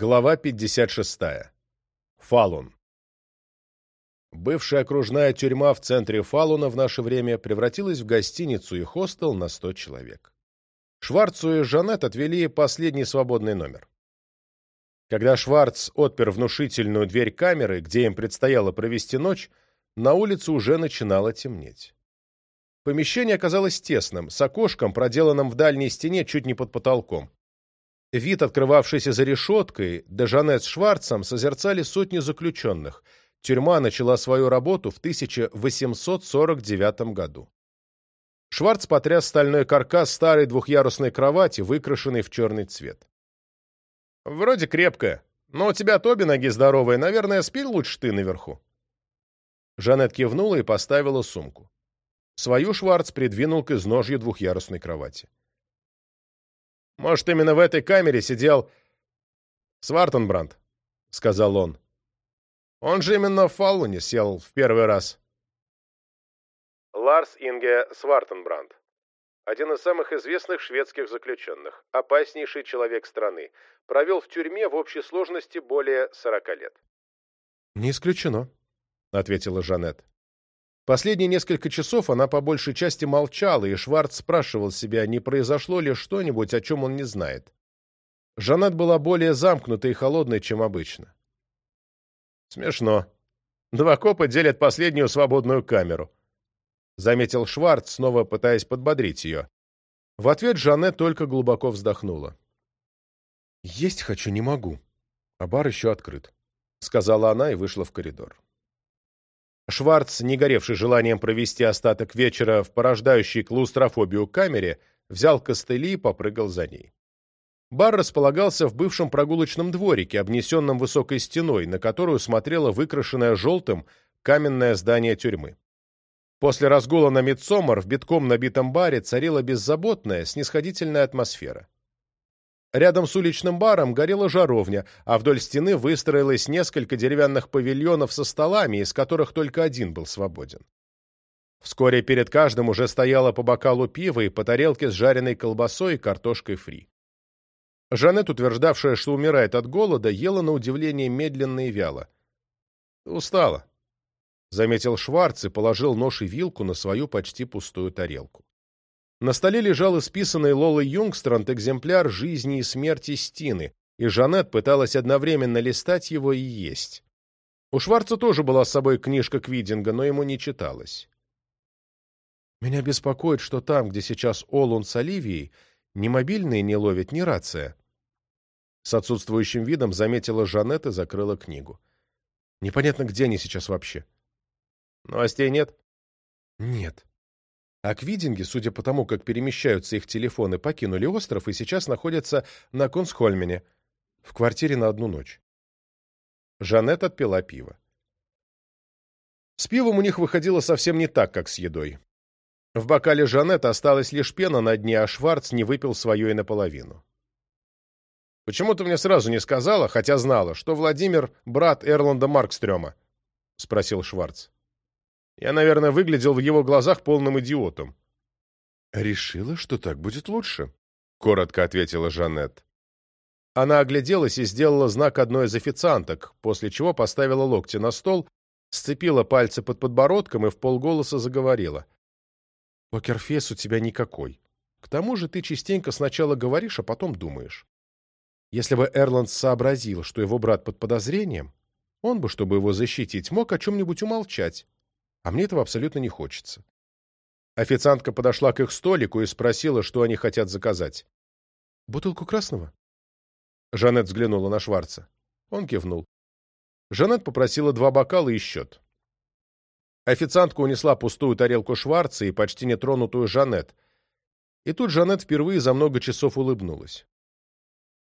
Глава 56. Фалун. Бывшая окружная тюрьма в центре Фалуна в наше время превратилась в гостиницу и хостел на 100 человек. Шварцу и Жанет отвели последний свободный номер. Когда Шварц отпер внушительную дверь камеры, где им предстояло провести ночь, на улице уже начинало темнеть. Помещение оказалось тесным, с окошком, проделанным в дальней стене чуть не под потолком. Вид, открывавшийся за решеткой, Дежанет Шварцем созерцали сотни заключенных. Тюрьма начала свою работу в 1849 году. Шварц потряс стальной каркас старой двухъярусной кровати, выкрашенной в черный цвет. «Вроде крепкая, но у тебя тоби ноги здоровые, наверное, спи лучше ты наверху». Жанет кивнула и поставила сумку. Свою Шварц придвинул к изножью двухъярусной кровати. «Может, именно в этой камере сидел Свартенбранд», — сказал он. «Он же именно в Фаллуне сел в первый раз». Ларс Инге Свартенбранд. Один из самых известных шведских заключенных, опаснейший человек страны, провел в тюрьме в общей сложности более 40 лет. «Не исключено», — ответила Жанет. Последние несколько часов она по большей части молчала, и Шварц спрашивал себя, не произошло ли что-нибудь, о чем он не знает. Жанет была более замкнутой и холодной, чем обычно. «Смешно. Два копа делят последнюю свободную камеру», — заметил Шварц, снова пытаясь подбодрить ее. В ответ Жанет только глубоко вздохнула. «Есть хочу, не могу. А бар еще открыт», — сказала она и вышла в коридор. Шварц, не горевший желанием провести остаток вечера в порождающей клаустрофобию камере, взял костыли и попрыгал за ней. Бар располагался в бывшем прогулочном дворике, обнесенном высокой стеной, на которую смотрело выкрашенное желтым каменное здание тюрьмы. После разгула на Мидсомар в битком набитом баре царила беззаботная, снисходительная атмосфера. Рядом с уличным баром горела жаровня, а вдоль стены выстроилось несколько деревянных павильонов со столами, из которых только один был свободен. Вскоре перед каждым уже стояло по бокалу пива и по тарелке с жареной колбасой и картошкой фри. Жанет, утверждавшая, что умирает от голода, ела на удивление медленно и вяло. «Устала», — заметил Шварц и положил нож и вилку на свою почти пустую тарелку. На столе лежал исписанный Лолой Юнгстранд экземпляр «Жизни и смерти Стины», и Жанет пыталась одновременно листать его и есть. У Шварца тоже была с собой книжка Квидинга, но ему не читалось. «Меня беспокоит, что там, где сейчас Олун с Оливией, ни мобильные не ловит, ни рация». С отсутствующим видом заметила Жанет и закрыла книгу. «Непонятно, где они сейчас вообще». «Новостей нет?» «Нет». А квидинги, судя по тому, как перемещаются их телефоны, покинули остров и сейчас находятся на Кунсхольмене, в квартире на одну ночь. Жанет отпила пиво. С пивом у них выходило совсем не так, как с едой. В бокале Жанет осталась лишь пена на дне, а Шварц не выпил свое и наполовину. «Почему ты мне сразу не сказала, хотя знала, что Владимир — брат Эрланда Маркстрёма?» — спросил Шварц. Я, наверное, выглядел в его глазах полным идиотом. «Решила, что так будет лучше», — коротко ответила Жанет. Она огляделась и сделала знак одной из официанток, после чего поставила локти на стол, сцепила пальцы под подбородком и в полголоса заговорила. «Покерфейс у тебя никакой. К тому же ты частенько сначала говоришь, а потом думаешь. Если бы Эрланд сообразил, что его брат под подозрением, он бы, чтобы его защитить, мог о чем-нибудь умолчать, а мне этого абсолютно не хочется. Официантка подошла к их столику и спросила, что они хотят заказать. «Бутылку красного?» Жанет взглянула на Шварца. Он кивнул. Жанет попросила два бокала и счет. Официантка унесла пустую тарелку Шварца и почти нетронутую Жанет. И тут Жанет впервые за много часов улыбнулась.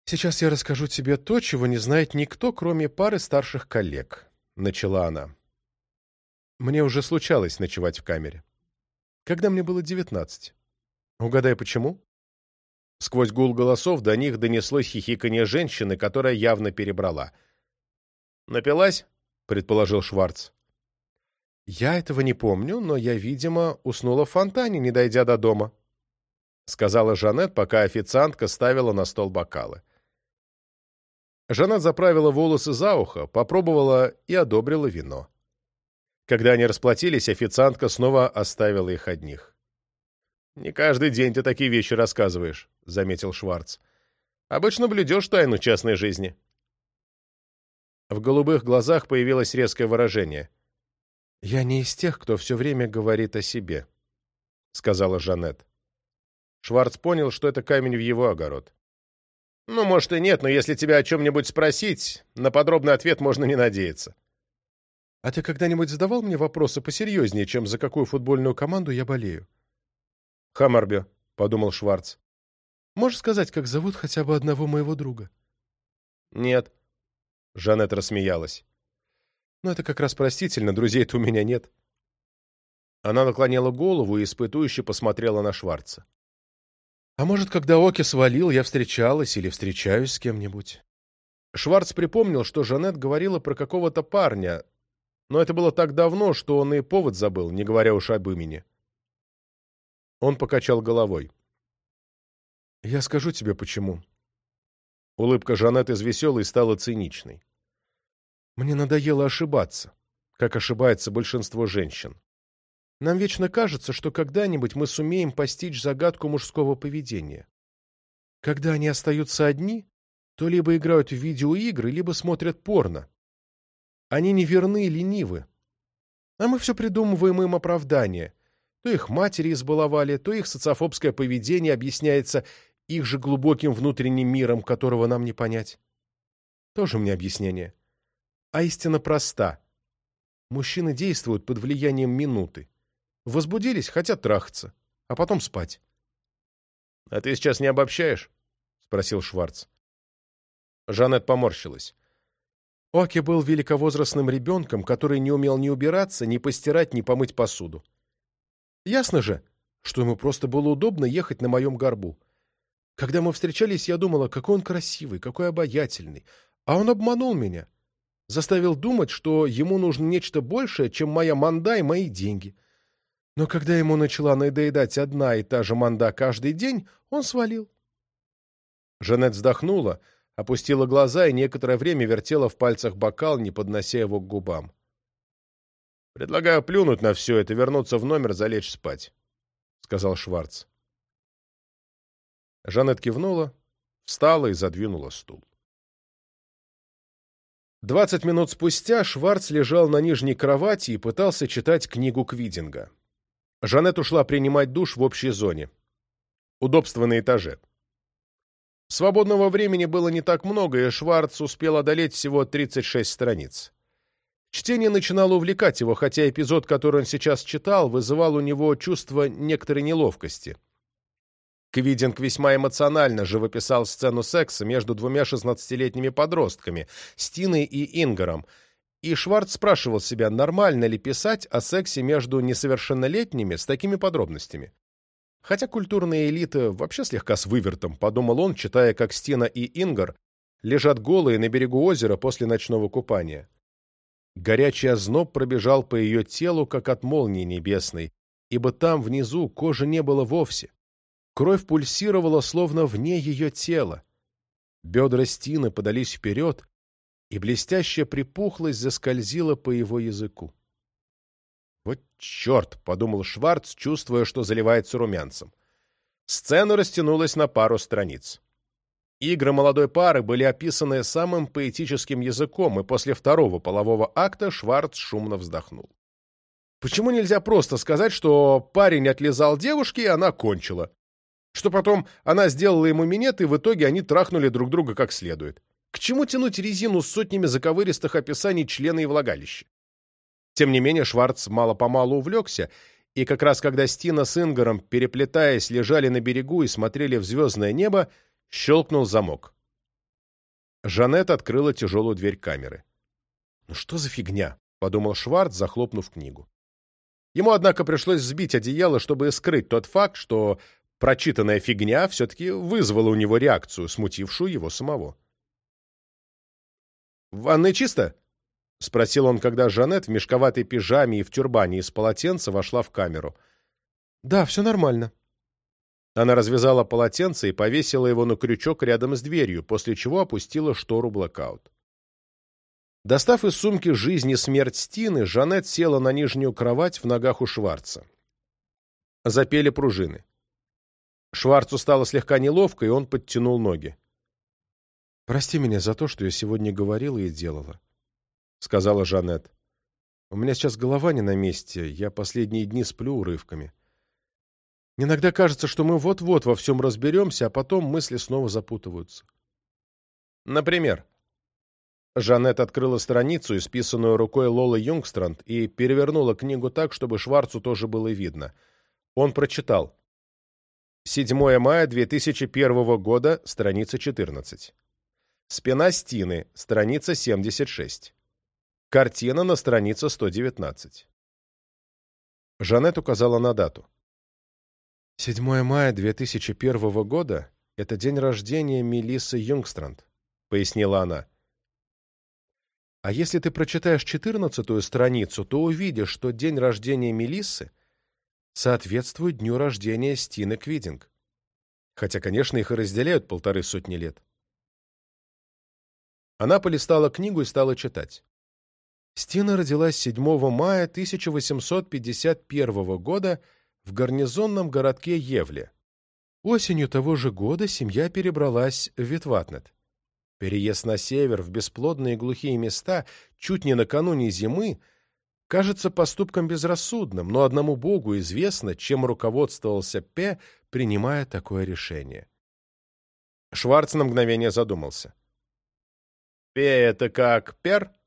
«Сейчас я расскажу тебе то, чего не знает никто, кроме пары старших коллег», — начала она. Мне уже случалось ночевать в камере. Когда мне было девятнадцать. Угадай, почему? Сквозь гул голосов до них донеслось хихиканье женщины, которая явно перебрала. «Напилась?» — предположил Шварц. «Я этого не помню, но я, видимо, уснула в фонтане, не дойдя до дома», — сказала Жанет, пока официантка ставила на стол бокалы. Жанет заправила волосы за ухо, попробовала и одобрила вино. Когда они расплатились, официантка снова оставила их одних. «Не каждый день ты такие вещи рассказываешь», — заметил Шварц. «Обычно блюдешь тайну частной жизни». В голубых глазах появилось резкое выражение. «Я не из тех, кто все время говорит о себе», — сказала Жанет. Шварц понял, что это камень в его огород. «Ну, может и нет, но если тебя о чем-нибудь спросить, на подробный ответ можно не надеяться». А ты когда-нибудь задавал мне вопросы посерьезнее, чем за какую футбольную команду я болею? Хаммерби, подумал Шварц. Можешь сказать, как зовут хотя бы одного моего друга? Нет. Жанет рассмеялась. Ну это как раз простительно, друзей-то у меня нет. Она наклонила голову и испытующе посмотрела на Шварца. А может, когда Оки свалил, я встречалась или встречаюсь с кем-нибудь? Шварц припомнил, что Жанет говорила про какого-то парня, но это было так давно, что он и повод забыл, не говоря уж об имени. Он покачал головой. «Я скажу тебе, почему». Улыбка Жанет из веселой стала циничной. «Мне надоело ошибаться, как ошибается большинство женщин. Нам вечно кажется, что когда-нибудь мы сумеем постичь загадку мужского поведения. Когда они остаются одни, то либо играют в видеоигры, либо смотрят порно, они неверны и ленивы. А мы все придумываем им оправдания. То их матери избаловали, то их социофобское поведение объясняется их же глубоким внутренним миром, которого нам не понять. Тоже мне объяснение. А истина проста. Мужчины действуют под влиянием минуты. Возбудились, хотят трахаться, а потом спать. — А ты сейчас не обобщаешь? — спросил Шварц. Жанет поморщилась. Оки был великовозрастным ребенком, который не умел ни убираться, ни постирать, ни помыть посуду. Ясно же, что ему просто было удобно ехать на моем горбу. Когда мы встречались, я думала, какой он красивый, какой обаятельный. А он обманул меня. Заставил думать, что ему нужно нечто большее, чем моя манда и мои деньги. Но когда ему начала надоедать одна и та же манда каждый день, он свалил. Жанет вздохнула — опустила глаза и некоторое время вертела в пальцах бокал, не поднося его к губам. «Предлагаю плюнуть на все это, вернуться в номер, залечь спать», — сказал Шварц. Жанет кивнула, встала и задвинула стул. Двадцать минут спустя Шварц лежал на нижней кровати и пытался читать книгу Квидинга. Жанет ушла принимать душ в общей зоне. Удобство на этаже. Свободного времени было не так много, и Шварц успел одолеть всего 36 страниц. Чтение начинало увлекать его, хотя эпизод, который он сейчас читал, вызывал у него чувство некоторой неловкости. Квидинг весьма эмоционально же выписал сцену секса между двумя шестнадцатилетними подростками, Стиной и Ингером, и Шварц спрашивал себя, нормально ли писать о сексе между несовершеннолетними с такими подробностями. Хотя культурная элита вообще слегка с вывертом, подумал он, читая, как Стена и Ингар лежат голые на берегу озера после ночного купания. Горячий озноб пробежал по ее телу, как от молнии небесной, ибо там, внизу, кожи не было вовсе. Кровь пульсировала, словно вне ее тела. Бедра Стины подались вперед, и блестящая припухлость заскользила по его языку. «Вот черт!» — подумал Шварц, чувствуя, что заливается румянцем. Сцена растянулась на пару страниц. Игры молодой пары были описаны самым поэтическим языком, и после второго полового акта Шварц шумно вздохнул. Почему нельзя просто сказать, что парень отлизал девушке, и она кончила? Что потом она сделала ему минет, и в итоге они трахнули друг друга как следует? К чему тянуть резину с сотнями заковыристых описаний члена и влагалища? Тем не менее, Шварц мало-помалу увлекся, и как раз когда Стина с Ингером, переплетаясь, лежали на берегу и смотрели в звездное небо, щелкнул замок. Жанет открыла тяжелую дверь камеры. «Ну что за фигня?» — подумал Шварц, захлопнув книгу. Ему, однако, пришлось сбить одеяло, чтобы скрыть тот факт, что прочитанная фигня все-таки вызвала у него реакцию, смутившую его самого. Ванная чисто?» — спросил он, когда Жанет в мешковатой пижаме и в тюрбане из полотенца вошла в камеру. «Да, все нормально». Она развязала полотенце и повесила его на крючок рядом с дверью, после чего опустила штору блокаут. Достав из сумки «Жизнь и смерть Стины», Жанет села на нижнюю кровать в ногах у Шварца. Запели пружины. Шварцу стало слегка неловко, и он подтянул ноги. «Прости меня за то, что я сегодня говорила и делала», — сказала Жанет. «У меня сейчас голова не на месте, я последние дни сплю урывками. Иногда кажется, что мы вот-вот во всем разберемся, а потом мысли снова запутываются». «Например?» Жанет открыла страницу, исписанную рукой Лолы Юнгстранд, и перевернула книгу так, чтобы Шварцу тоже было видно. Он прочитал. 7 мая 2001 года, страница 14. Спина стены, страница 76. Картина на странице 119. Жанет указала на дату. 7 мая 2001 года — это день рождения Мелиссы Юнгстранд, — пояснила она. А если ты прочитаешь 14 страницу, то увидишь, что день рождения Мелиссы соответствует дню рождения Стины Квидинг. Хотя, конечно, их и разделяют полторы сотни лет. Она полистала книгу и стала читать. Стина родилась 7 мая 1851 года в гарнизонном городке Евле. Осенью того же года семья перебралась в Витватнет. Переезд на север в бесплодные глухие места чуть не накануне зимы кажется поступком безрассудным, но одному Богу известно, чем руководствовался П, принимая такое решение. Шварц на мгновение задумался. «Пе — это как пер?»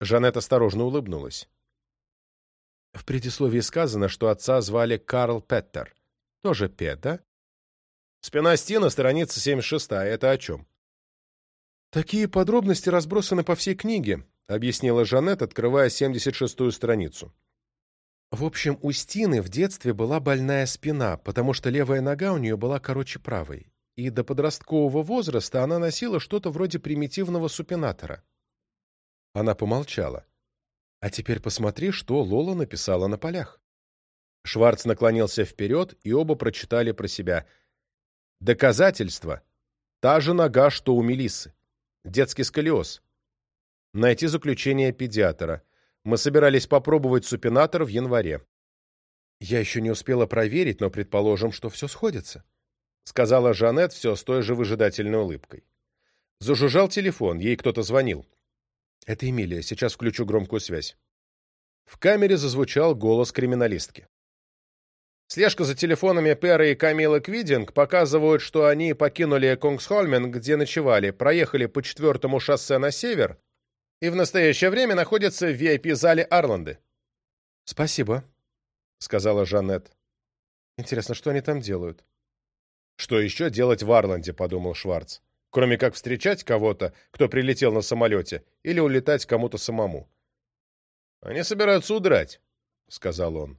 Жанет осторожно улыбнулась. В предисловии сказано, что отца звали Карл Петтер. Тоже Пет, да? Спина стена, страница 76 Это о чем? Такие подробности разбросаны по всей книге, объяснила Жанет, открывая 76-ю страницу. В общем, у Стины в детстве была больная спина, потому что левая нога у нее была короче правой, и до подросткового возраста она носила что-то вроде примитивного супинатора. Она помолчала. «А теперь посмотри, что Лола написала на полях». Шварц наклонился вперед, и оба прочитали про себя. «Доказательство. Та же нога, что у Мелиссы. Детский сколиоз. Найти заключение педиатра. Мы собирались попробовать супинатор в январе». «Я еще не успела проверить, но предположим, что все сходится», — сказала Жанет все с той же выжидательной улыбкой. Зажужжал телефон, ей кто-то звонил. «Это Эмилия. Сейчас включу громкую связь». В камере зазвучал голос криминалистки. Слежка за телефонами Перы и Камилы Квидинг показывают, что они покинули Кунгсхольмен, где ночевали, проехали по четвертому шоссе на север и в настоящее время находятся в VIP-зале Арланды. «Спасибо», — сказала Жанет. «Интересно, что они там делают?» «Что еще делать в Арланде?» — подумал Шварц кроме как встречать кого-то, кто прилетел на самолете, или улетать кому-то самому. «Они собираются удрать», — сказал он.